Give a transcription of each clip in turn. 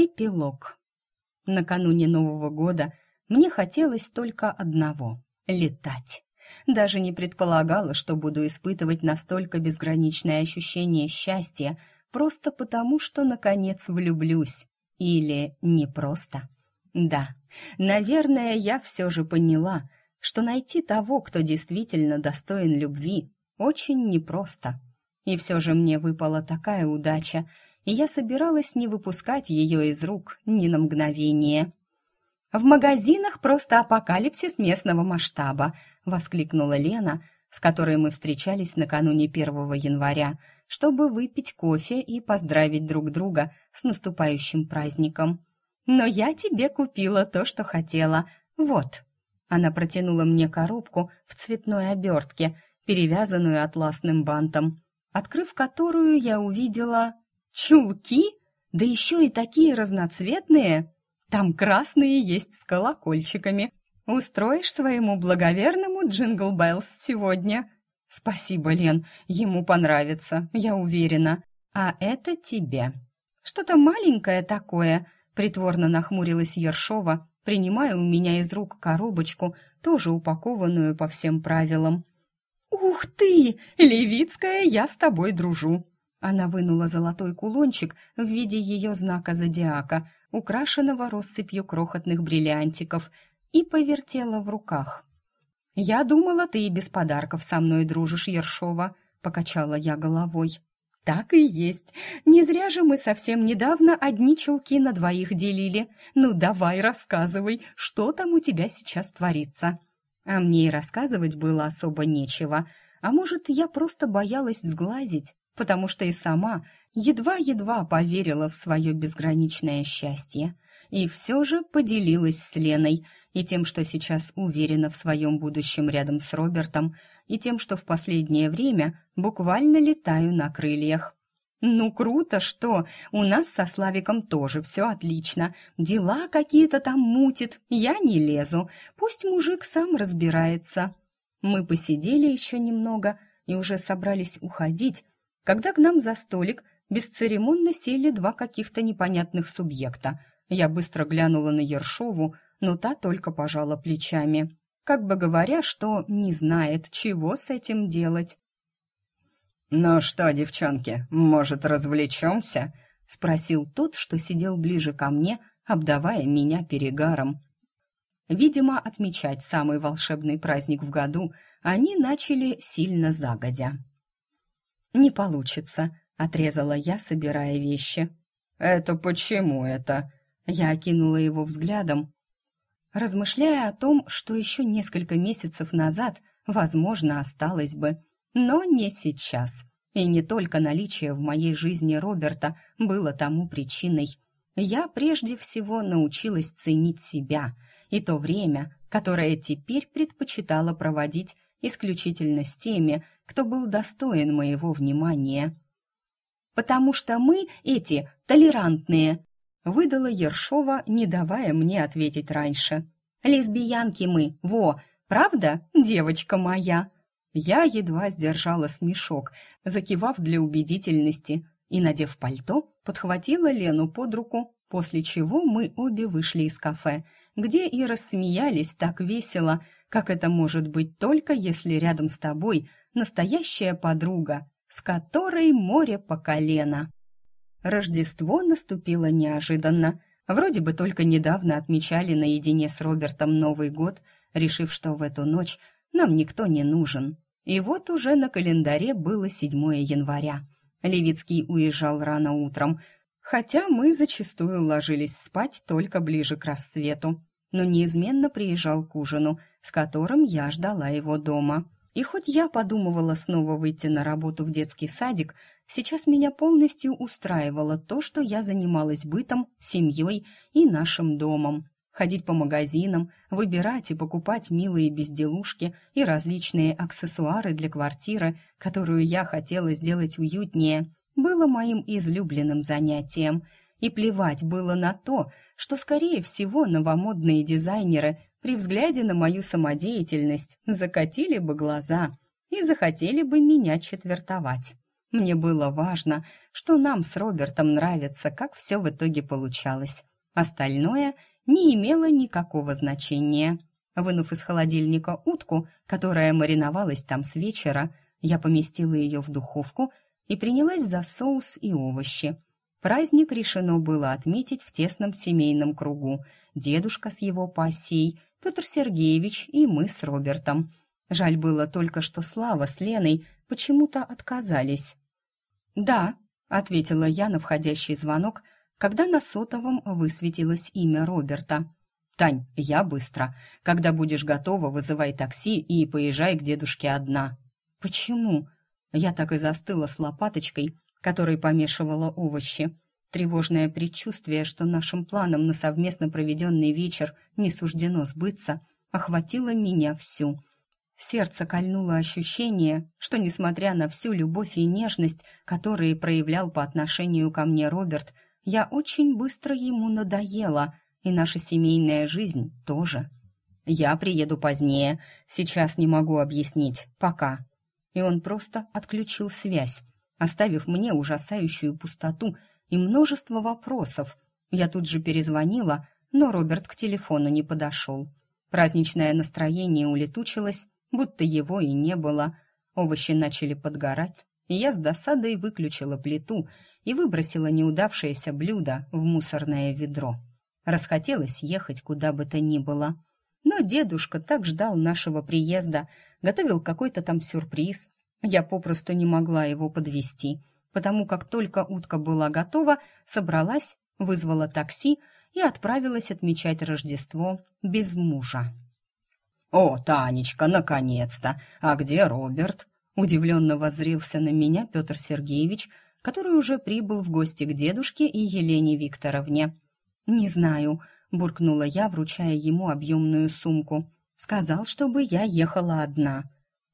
Эпилог. Накануне Нового года мне хотелось только одного — летать. Даже не предполагала, что буду испытывать настолько безграничное ощущение счастья, просто потому, что, наконец, влюблюсь. Или не просто. Да, наверное, я все же поняла, что найти того, кто действительно достоин любви, очень непросто. И все же мне выпала такая удача, я собиралась не выпускать ее из рук ни на мгновение. «В магазинах просто апокалипсис местного масштаба», — воскликнула Лена, с которой мы встречались накануне 1 января, чтобы выпить кофе и поздравить друг друга с наступающим праздником. «Но я тебе купила то, что хотела. Вот». Она протянула мне коробку в цветной обертке, перевязанную атласным бантом, открыв которую я увидела чулки, да еще и такие разноцветные. Там красные есть с колокольчиками. Устроишь своему благоверному Jingle Bells сегодня? Спасибо, Лен, ему понравится, я уверена. А это тебе. Что-то маленькое такое, притворно нахмурилась Ершова, принимая у меня из рук коробочку, тоже упакованную по всем правилам. «Ух ты! Левицкая, я с тобой дружу!» Она вынула золотой кулончик в виде ее знака зодиака, украшенного россыпью крохотных бриллиантиков, и повертела в руках. «Я думала, ты и без подарков со мной дружишь, Ершова», — покачала я головой. «Так и есть. Не зря же мы совсем недавно одни чулки на двоих делили. Ну, давай, рассказывай, что там у тебя сейчас творится». А мне и рассказывать было особо нечего. А может, я просто боялась сглазить, потому что и сама едва-едва поверила в свое безграничное счастье. И все же поделилась с Леной и тем, что сейчас уверена в своем будущем рядом с Робертом, и тем, что в последнее время буквально летаю на крыльях. «Ну, круто, что! У нас со Славиком тоже все отлично. Дела какие-то там мутит, я не лезу. Пусть мужик сам разбирается». Мы посидели еще немного и уже собрались уходить, когда к нам за столик бесцеремонно сели два каких-то непонятных субъекта. Я быстро глянула на Ершову, но та только пожала плечами, как бы говоря, что не знает, чего с этим делать. «Ну что, девчонки, может, развлечемся?» — спросил тот, что сидел ближе ко мне, обдавая меня перегаром. Видимо, отмечать самый волшебный праздник в году они начали сильно загодя. «Не получится», — отрезала я, собирая вещи. «Это почему это?» Я окинула его взглядом, размышляя о том, что еще несколько месяцев назад, возможно, осталось бы, но не сейчас. И не только наличие в моей жизни Роберта было тому причиной. Я прежде всего научилась ценить себя и то время, которое теперь предпочитала проводить исключительно с теми, кто был достоин моего внимания. «Потому что мы, эти, толерантные», — выдала Ершова, не давая мне ответить раньше. «Лесбиянки мы, во, правда, девочка моя?» Я едва сдержала смешок, закивав для убедительности, и, надев пальто, подхватила Лену под руку, после чего мы обе вышли из кафе, где и рассмеялись так весело, как это может быть только если рядом с тобой настоящая подруга, с которой море по колено. Рождество наступило неожиданно. Вроде бы только недавно отмечали наедине с Робертом Новый год, решив, что в эту ночь нам никто не нужен. И вот уже на календаре было 7 января. Левицкий уезжал рано утром, хотя мы зачастую ложились спать только ближе к рассвету, но неизменно приезжал к ужину, с которым я ждала его дома. И хоть я подумывала снова выйти на работу в детский садик, сейчас меня полностью устраивало то, что я занималась бытом, семьей и нашим домом ходить по магазинам, выбирать и покупать милые безделушки и различные аксессуары для квартиры, которую я хотела сделать уютнее, было моим излюбленным занятием. И плевать было на то, что, скорее всего, новомодные дизайнеры при взгляде на мою самодеятельность закатили бы глаза и захотели бы меня четвертовать. Мне было важно, что нам с Робертом нравится, как все в итоге получалось. Остальное не имело никакого значения. Вынув из холодильника утку, которая мариновалась там с вечера, я поместила ее в духовку и принялась за соус и овощи. Праздник решено было отметить в тесном семейном кругу. Дедушка с его пассией, Петр Сергеевич и мы с Робертом. Жаль было только, что Слава с Леной почему-то отказались. «Да», — ответила я на входящий звонок, когда на сотовом высветилось имя Роберта. «Тань, я быстро. Когда будешь готова, вызывай такси и поезжай к дедушке одна». «Почему?» Я так и застыла с лопаточкой, которой помешивала овощи. Тревожное предчувствие, что нашим планам на совместно проведенный вечер не суждено сбыться, охватило меня всю. Сердце кольнуло ощущение, что, несмотря на всю любовь и нежность, которые проявлял по отношению ко мне Роберт, я очень быстро ему надоела — и наша семейная жизнь тоже. Я приеду позднее, сейчас не могу объяснить, пока. И он просто отключил связь, оставив мне ужасающую пустоту и множество вопросов. Я тут же перезвонила, но Роберт к телефону не подошел. Праздничное настроение улетучилось, будто его и не было. Овощи начали подгорать, и я с досадой выключила плиту и выбросила неудавшееся блюдо в мусорное ведро. Расхотелось ехать куда бы то ни было. Но дедушка так ждал нашего приезда, готовил какой-то там сюрприз. Я попросту не могла его подвести, потому как только утка была готова, собралась, вызвала такси и отправилась отмечать Рождество без мужа. «О, Танечка, наконец-то! А где Роберт?» Удивленно воззрился на меня Петр Сергеевич, который уже прибыл в гости к дедушке и Елене Викторовне. «Не знаю», — буркнула я, вручая ему объемную сумку. «Сказал, чтобы я ехала одна».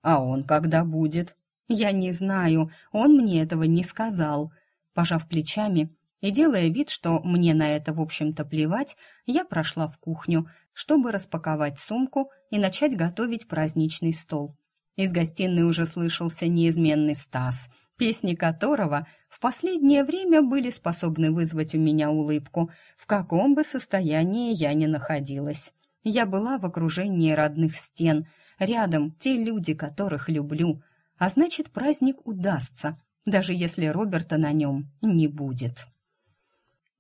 «А он когда будет?» «Я не знаю, он мне этого не сказал». Пожав плечами и делая вид, что мне на это, в общем-то, плевать, я прошла в кухню, чтобы распаковать сумку и начать готовить праздничный стол. Из гостиной уже слышался неизменный Стас — песни которого в последнее время были способны вызвать у меня улыбку, в каком бы состоянии я ни находилась. Я была в окружении родных стен, рядом те люди, которых люблю, а значит, праздник удастся, даже если Роберта на нем не будет.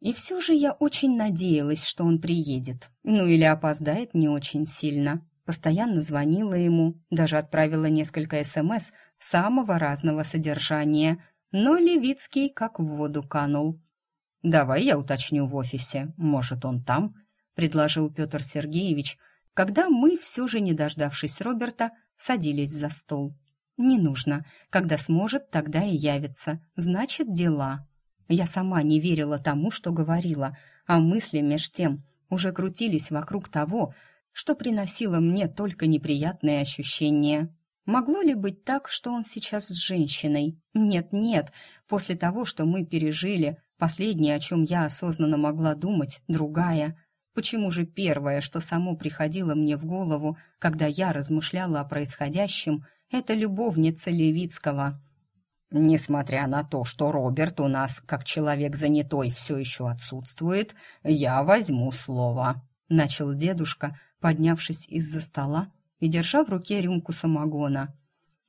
И все же я очень надеялась, что он приедет, ну или опоздает не очень сильно. Постоянно звонила ему, даже отправила несколько СМС самого разного содержания, но Левицкий как в воду канул. «Давай я уточню в офисе, может, он там?» — предложил Петр Сергеевич, когда мы, все же не дождавшись Роберта, садились за стол. «Не нужно. Когда сможет, тогда и явится. Значит, дела». Я сама не верила тому, что говорила, а мысли меж тем уже крутились вокруг того, что приносило мне только неприятные ощущения. Могло ли быть так, что он сейчас с женщиной? Нет-нет, после того, что мы пережили, последнее, о чем я осознанно могла думать, другая. Почему же первое, что само приходило мне в голову, когда я размышляла о происходящем, это любовница Левицкого? Несмотря на то, что Роберт у нас, как человек занятой, все еще отсутствует, я возьму слово, — начал дедушка, поднявшись из-за стола и держа в руке рюмку самогона.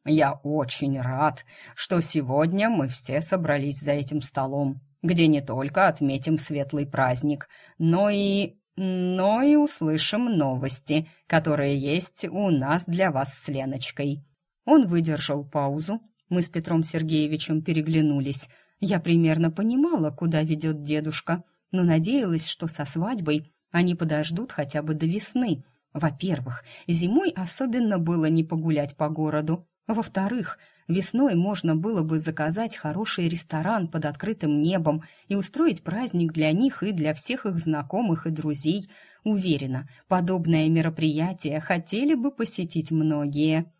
«Я очень рад, что сегодня мы все собрались за этим столом, где не только отметим светлый праздник, но и... но и услышим новости, которые есть у нас для вас с Леночкой». Он выдержал паузу, мы с Петром Сергеевичем переглянулись. Я примерно понимала, куда ведет дедушка, но надеялась, что со свадьбой они подождут хотя бы до весны. Во-первых, зимой особенно было не погулять по городу. Во-вторых, весной можно было бы заказать хороший ресторан под открытым небом и устроить праздник для них и для всех их знакомых и друзей. Уверена, подобное мероприятие хотели бы посетить многие.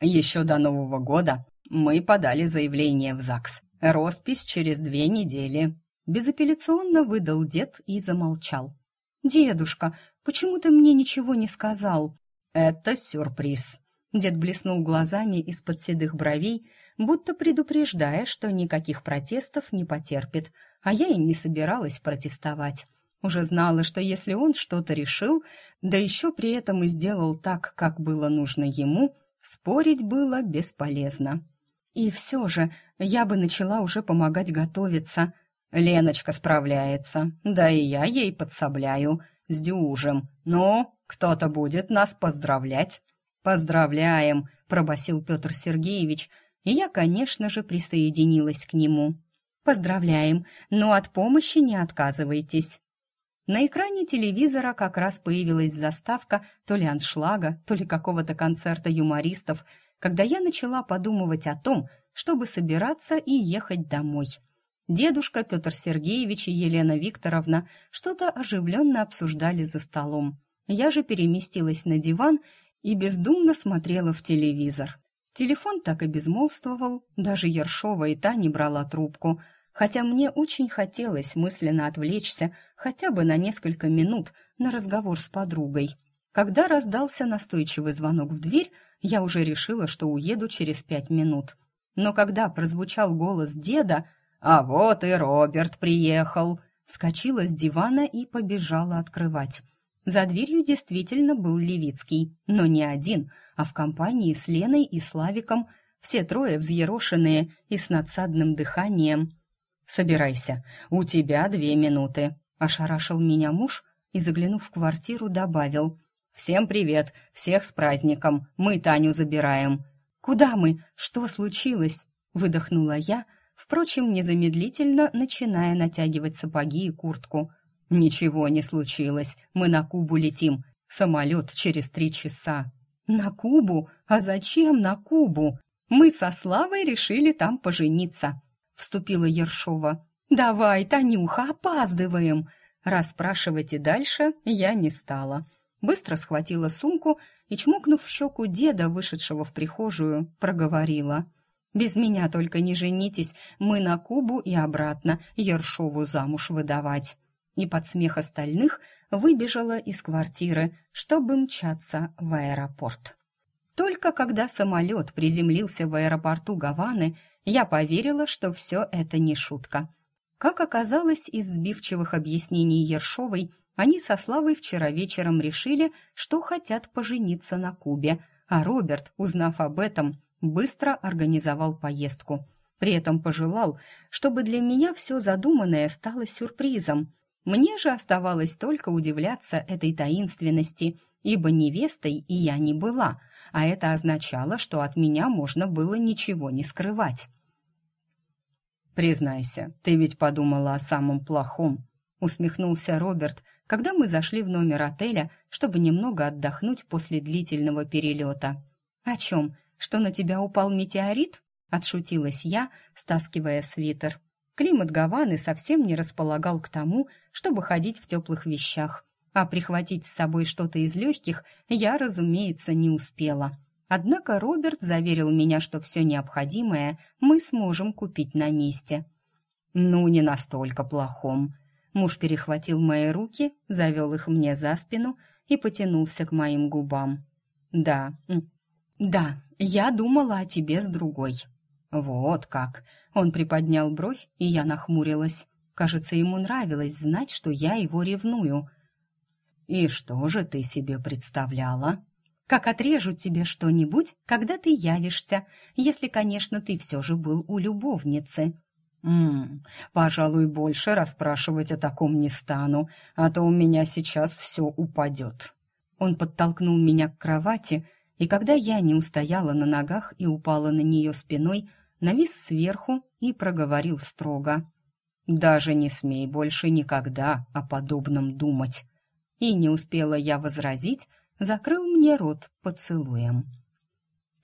Еще до Нового года мы подали заявление в ЗАГС. Роспись через две недели. Безапелляционно выдал дед и замолчал. «Дедушка, почему ты мне ничего не сказал?» «Это сюрприз». Дед блеснул глазами из-под седых бровей, будто предупреждая, что никаких протестов не потерпит, а я и не собиралась протестовать. Уже знала, что если он что-то решил, да еще при этом и сделал так, как было нужно ему, спорить было бесполезно. И все же я бы начала уже помогать готовиться. Леночка справляется, да и я ей подсобляю, с дюжем. Ну, кто-то будет нас поздравлять. «Поздравляем!» — пробасил Петр Сергеевич, и я, конечно же, присоединилась к нему. «Поздравляем, но от помощи не отказывайтесь». На экране телевизора как раз появилась заставка то ли аншлага, то ли какого-то концерта юмористов, когда я начала подумывать о том, чтобы собираться и ехать домой. Дедушка Петр Сергеевич и Елена Викторовна что-то оживленно обсуждали за столом. Я же переместилась на диван и бездумно смотрела в телевизор. Телефон так и безмолвствовал, даже Ершова и та не брала трубку, хотя мне очень хотелось мысленно отвлечься хотя бы на несколько минут на разговор с подругой. Когда раздался настойчивый звонок в дверь, я уже решила, что уеду через пять минут. Но когда прозвучал голос деда «А вот и Роберт приехал!» вскочила с дивана и побежала открывать. За дверью действительно был Левицкий, но не один, а в компании с Леной и Славиком, все трое взъерошенные и с надсадным дыханием. «Собирайся, у тебя две минуты», — ошарашил меня муж и, заглянув в квартиру, добавил. «Всем привет, всех с праздником, мы Таню забираем». «Куда мы? Что случилось?» — выдохнула я, впрочем, незамедлительно начиная натягивать сапоги и куртку — «Ничего не случилось. Мы на Кубу летим. Самолет через три часа». «На Кубу? А зачем на Кубу? Мы со Славой решили там пожениться», — вступила Ершова. «Давай, Танюха, опаздываем!» Расспрашивать и дальше я не стала. Быстро схватила сумку и, чмокнув в щеку деда, вышедшего в прихожую, проговорила. «Без меня только не женитесь, мы на Кубу и обратно Ершову замуж выдавать» и под смех остальных выбежала из квартиры, чтобы мчаться в аэропорт. Только когда самолет приземлился в аэропорту Гаваны, я поверила, что все это не шутка. Как оказалось из сбивчивых объяснений Ершовой, они со Славой вчера вечером решили, что хотят пожениться на Кубе, а Роберт, узнав об этом, быстро организовал поездку. При этом пожелал, чтобы для меня все задуманное стало сюрпризом – мне же оставалось только удивляться этой таинственности, ибо невестой и я не была, а это означало, что от меня можно было ничего не скрывать. «Признайся, ты ведь подумала о самом плохом», — усмехнулся Роберт, когда мы зашли в номер отеля, чтобы немного отдохнуть после длительного перелета. «О чем? Что на тебя упал метеорит?» — отшутилась я, стаскивая свитер. Климат Гаваны совсем не располагал к тому, чтобы ходить в теплых вещах, а прихватить с собой что-то из легких я, разумеется, не успела. Однако Роберт заверил меня, что все необходимое мы сможем купить на месте. «Ну, не настолько плохом». Муж перехватил мои руки, завел их мне за спину и потянулся к моим губам. «Да, да, я думала о тебе с другой». «Вот как!» Он приподнял бровь, и я нахмурилась. Кажется, ему нравилось знать, что я его ревную. «И что же ты себе представляла?» «Как отрежут тебе что-нибудь, когда ты явишься, если, конечно, ты все же был у любовницы». «Ммм, пожалуй, больше расспрашивать о таком не стану, а то у меня сейчас все упадет». Он подтолкнул меня к кровати, и когда я не устояла на ногах и упала на нее спиной, навис сверху и проговорил строго. «Даже не смей больше никогда о подобном думать». И не успела я возразить, закрыл мне рот поцелуем.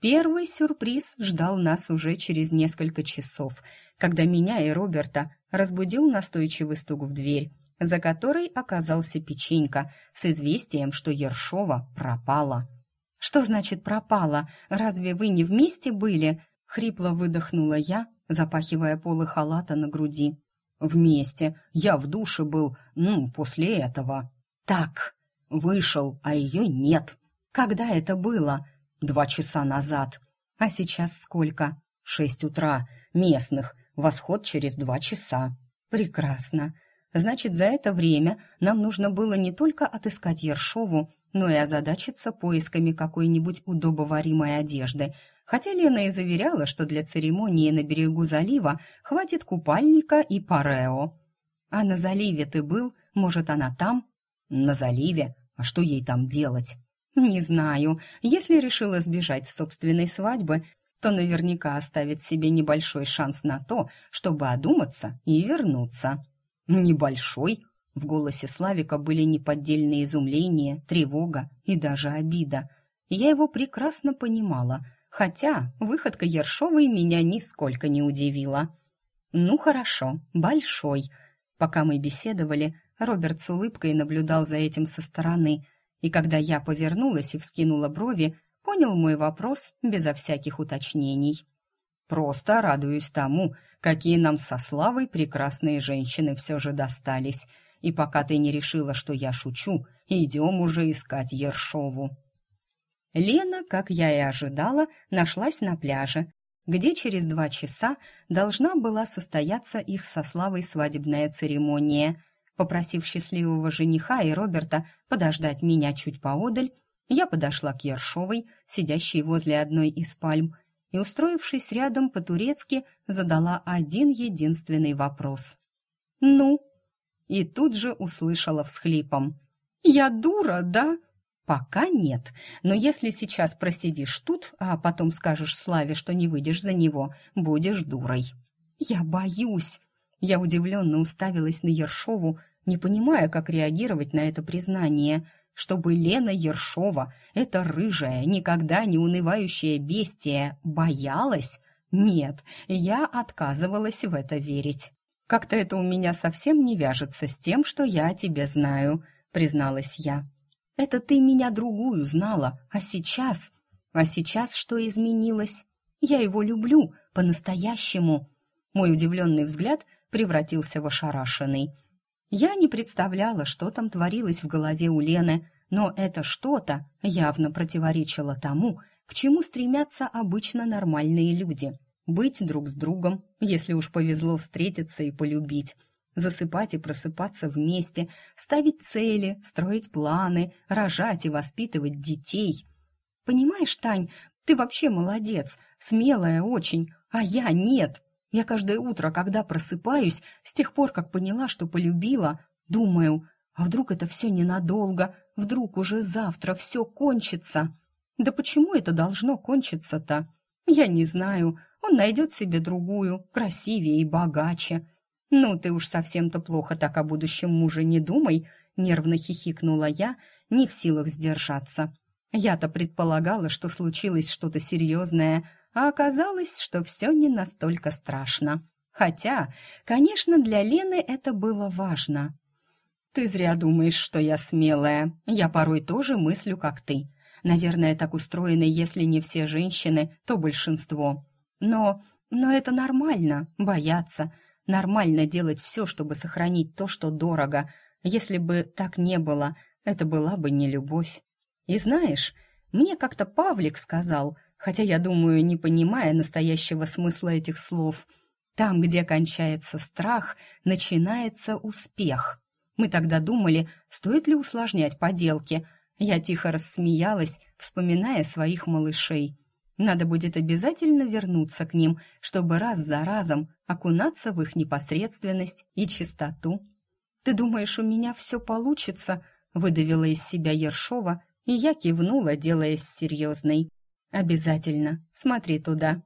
Первый сюрприз ждал нас уже через несколько часов, когда меня и Роберта разбудил настойчивый стук в дверь, за которой оказался печенька с известием, что Ершова пропала. «Что значит пропала? Разве вы не вместе были?» Хрипло выдохнула я, запахивая полы халата на груди. «Вместе. Я в душе был, ну, после этого». «Так, вышел, а ее нет. Когда это было?» Два часа назад. А сейчас сколько? Шесть утра. Местных. Восход через два часа. Прекрасно. Значит, за это время нам нужно было не только отыскать Ершову, но и озадачиться поисками какой-нибудь удобоваримой одежды. Хотя Лена и заверяла, что для церемонии на берегу залива хватит купальника и парео. А на заливе ты был? Может, она там? На заливе? А что ей там делать? Не знаю. Если решила сбежать с собственной свадьбы, то наверняка оставит себе небольшой шанс на то, чтобы одуматься и вернуться. Небольшой? В голосе Славика были неподдельные изумление, тревога и даже обида. Я его прекрасно понимала, хотя выходка Ершовой меня нисколько не удивила. «Ну хорошо, большой». Пока мы беседовали, Роберт с улыбкой наблюдал за этим со стороны, и когда я повернулась и вскинула брови, понял мой вопрос безо всяких уточнений. «Просто радуюсь тому, какие нам со Славой прекрасные женщины все же достались, и пока ты не решила, что я шучу, идем уже искать Ершову». Лена, как я и ожидала, нашлась на пляже, где через два часа должна была состояться их со Славой свадебная церемония. Попросив счастливого жениха и Роберта подождать меня чуть поодаль, я подошла к Ершовой, сидящей возле одной из пальм, и, устроившись рядом по-турецки, задала один единственный вопрос. «Ну?» И тут же услышала всхлипом. «Я дура, да?» «Пока нет, но если сейчас просидишь тут, а потом скажешь Славе, что не выйдешь за него, будешь дурой». «Я боюсь!» Я удивленно уставилась на Ершову, не понимая, как реагировать на это признание, чтобы Лена Ершова, эта рыжая, никогда не унывающая бестия, боялась? Нет, я отказывалась в это верить. «Как-то это у меня совсем не вяжется с тем, что я о тебе знаю», — призналась я. Это ты меня другую знала, а сейчас... А сейчас что изменилось? Я его люблю, по-настоящему. Мой удивленный взгляд превратился в ошарашенный. Я не представляла, что там творилось в голове у Лены, но это что-то явно противоречило тому, к чему стремятся обычно нормальные люди. Быть друг с другом, если уж повезло встретиться и полюбить засыпать и просыпаться вместе, ставить цели, строить планы, рожать и воспитывать детей. Понимаешь, Тань, ты вообще молодец, смелая очень, а я нет. Я каждое утро, когда просыпаюсь, с тех пор, как поняла, что полюбила, думаю, а вдруг это все ненадолго, вдруг уже завтра все кончится. Да почему это должно кончиться-то? Я не знаю, он найдет себе другую, красивее и богаче. «Ну, ты уж совсем-то плохо так о будущем муже не думай», — нервно хихикнула я, не в силах сдержаться. Я-то предполагала, что случилось что-то серьезное, а оказалось, что все не настолько страшно. Хотя, конечно, для Лены это было важно. «Ты зря думаешь, что я смелая. Я порой тоже мыслю, как ты. Наверное, так устроены, если не все женщины, то большинство. Но... но это нормально, бояться». Нормально делать все, чтобы сохранить то, что дорого. Если бы так не было, это была бы не любовь. И знаешь, мне как-то Павлик сказал, хотя я думаю, не понимая настоящего смысла этих слов, там, где кончается страх, начинается успех. Мы тогда думали, стоит ли усложнять поделки. Я тихо рассмеялась, вспоминая своих малышей. Надо будет обязательно вернуться к ним, чтобы раз за разом окунаться в их непосредственность и чистоту. «Ты думаешь, у меня все получится?» — выдавила из себя Ершова, и я кивнула, делаясь серьезной. «Обязательно. Смотри туда».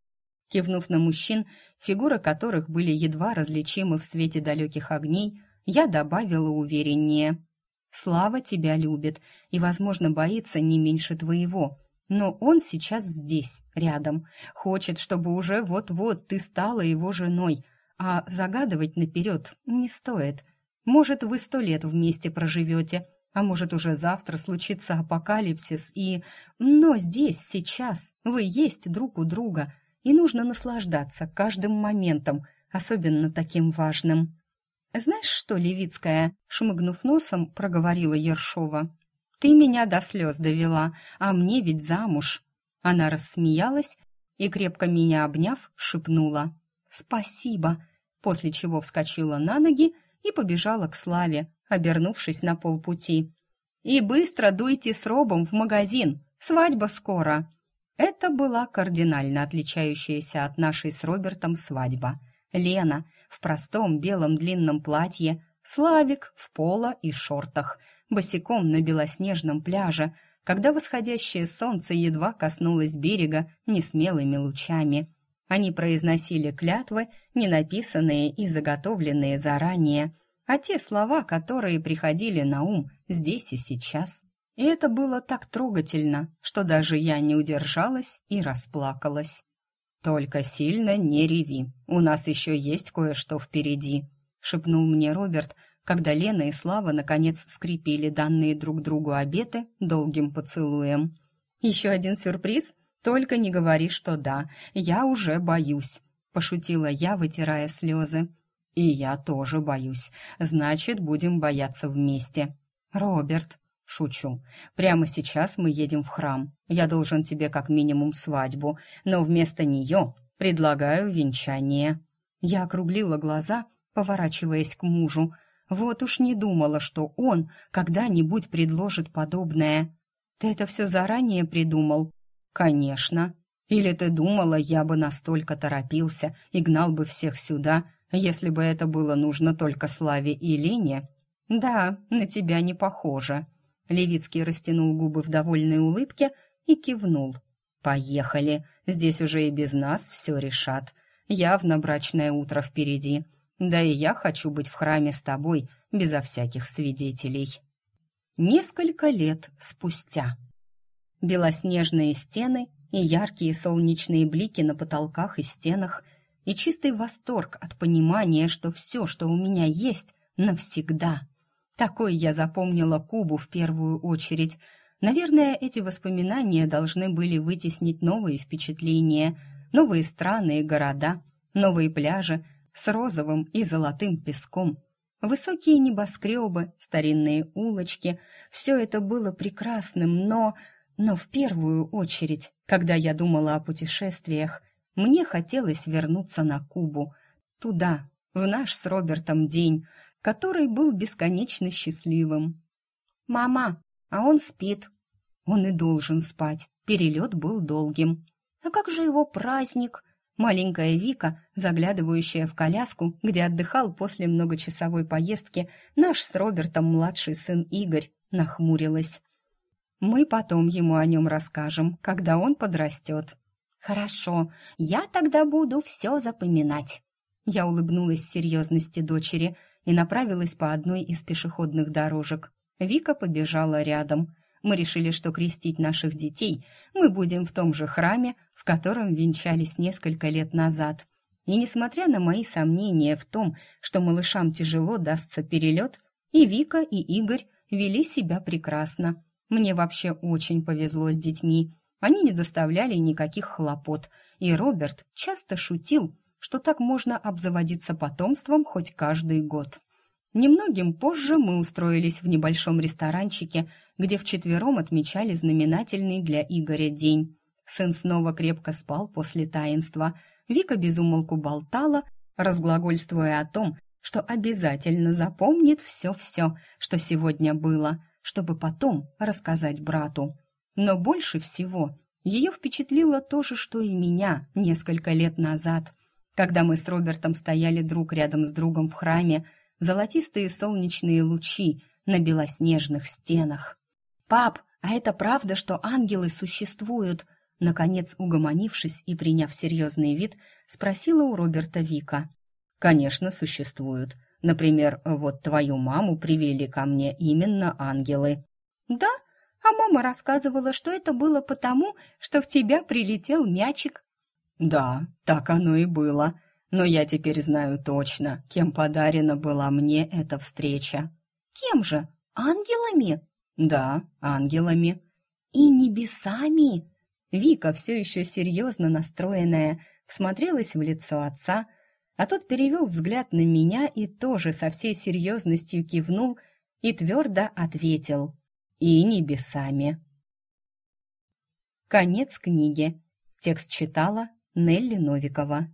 Кивнув на мужчин, фигуры которых были едва различимы в свете далеких огней, я добавила увереннее. «Слава тебя любит и, возможно, боится не меньше твоего, но он сейчас здесь, рядом. Хочет, чтобы уже вот-вот ты стала его женой. А загадывать наперед не стоит. Может, вы сто лет вместе проживете, а может, уже завтра случится апокалипсис и... Но здесь, сейчас, вы есть друг у друга, и нужно наслаждаться каждым моментом, особенно таким важным. «Знаешь что, Левицкая?» — шмыгнув носом, проговорила Ершова. Ты меня до слез довела, а мне ведь замуж. Она рассмеялась и, крепко меня обняв, шепнула «Спасибо», после чего вскочила на ноги и побежала к Славе, обернувшись на полпути. «И быстро дуйте с Робом в магазин, свадьба скоро!» Это была кардинально отличающаяся от нашей с Робертом свадьба. Лена в простом белом длинном платье, Славик в поло и шортах, босиком на белоснежном пляже, когда восходящее солнце едва коснулось берега несмелыми лучами. Они произносили клятвы, не написанные и заготовленные заранее, а те слова, которые приходили на ум здесь и сейчас. И это было так трогательно, что даже я не удержалась и расплакалась. «Только сильно не реви, у нас еще есть кое-что впереди», — шепнул мне Роберт, когда Лена и Слава наконец скрепили данные друг другу обеты долгим поцелуем. «Еще один сюрприз? Только не говори, что да, я уже боюсь», — пошутила я, вытирая слезы. «И я тоже боюсь. Значит, будем бояться вместе». «Роберт», «Шучу. Прямо сейчас мы едем в храм. Я должен тебе как минимум свадьбу, но вместо нее предлагаю венчание». Я округлила глаза, поворачиваясь к мужу. Вот уж не думала, что он когда-нибудь предложит подобное. Ты это все заранее придумал? Конечно. Или ты думала, я бы настолько торопился и гнал бы всех сюда, если бы это было нужно только Славе и Лене? Да, на тебя не похоже. Левицкий растянул губы в довольной улыбке и кивнул. «Поехали. Здесь уже и без нас все решат. Явно брачное утро впереди. Да и я хочу быть в храме с тобой, безо всяких свидетелей». Несколько лет спустя. Белоснежные стены и яркие солнечные блики на потолках и стенах, и чистый восторг от понимания, что все, что у меня есть, навсегда — такой я запомнила Кубу в первую очередь. Наверное, эти воспоминания должны были вытеснить новые впечатления, новые страны и города, новые пляжи с розовым и золотым песком. Высокие небоскребы, старинные улочки — все это было прекрасным, но... Но в первую очередь, когда я думала о путешествиях, мне хотелось вернуться на Кубу, туда, в наш с Робертом день, который был бесконечно счастливым. «Мама, а он спит». Он и должен спать, перелет был долгим. «А как же его праздник?» Маленькая Вика, заглядывающая в коляску, где отдыхал после многочасовой поездки наш с Робертом младший сын Игорь, нахмурилась. «Мы потом ему о нем расскажем, когда он подрастет». «Хорошо, я тогда буду все запоминать». Я улыбнулась серьезности дочери – и направилась по одной из пешеходных дорожек. Вика побежала рядом. Мы решили, что крестить наших детей мы будем в том же храме, в котором венчались несколько лет назад. И несмотря на мои сомнения в том, что малышам тяжело дастся перелет, и Вика, и Игорь вели себя прекрасно. Мне вообще очень повезло с детьми. Они не доставляли никаких хлопот, и Роберт часто шутил, что так можно обзаводиться потомством хоть каждый год. Немногим позже мы устроились в небольшом ресторанчике, где вчетвером отмечали знаменательный для Игоря день. Сын снова крепко спал после таинства. Вика безумолку болтала, разглагольствуя о том, что обязательно запомнит все-все, что сегодня было, чтобы потом рассказать брату. Но больше всего ее впечатлило то же, что и меня несколько лет назад – когда мы с Робертом стояли друг рядом с другом в храме, золотистые солнечные лучи на белоснежных стенах. «Пап, а это правда, что ангелы существуют?» Наконец, угомонившись и приняв серьезный вид, спросила у Роберта Вика. «Конечно, существуют. Например, вот твою маму привели ко мне именно ангелы». «Да? А мама рассказывала, что это было потому, что в тебя прилетел мячик «Да, так оно и было. Но я теперь знаю точно, кем подарена была мне эта встреча». «Кем же? Ангелами?» «Да, ангелами». «И небесами?» Вика, все еще серьезно настроенная, всмотрелась в лицо отца, а тот перевел взгляд на меня и тоже со всей серьезностью кивнул и твердо ответил «И небесами». Конец книги. Текст читала Нелли Новикова.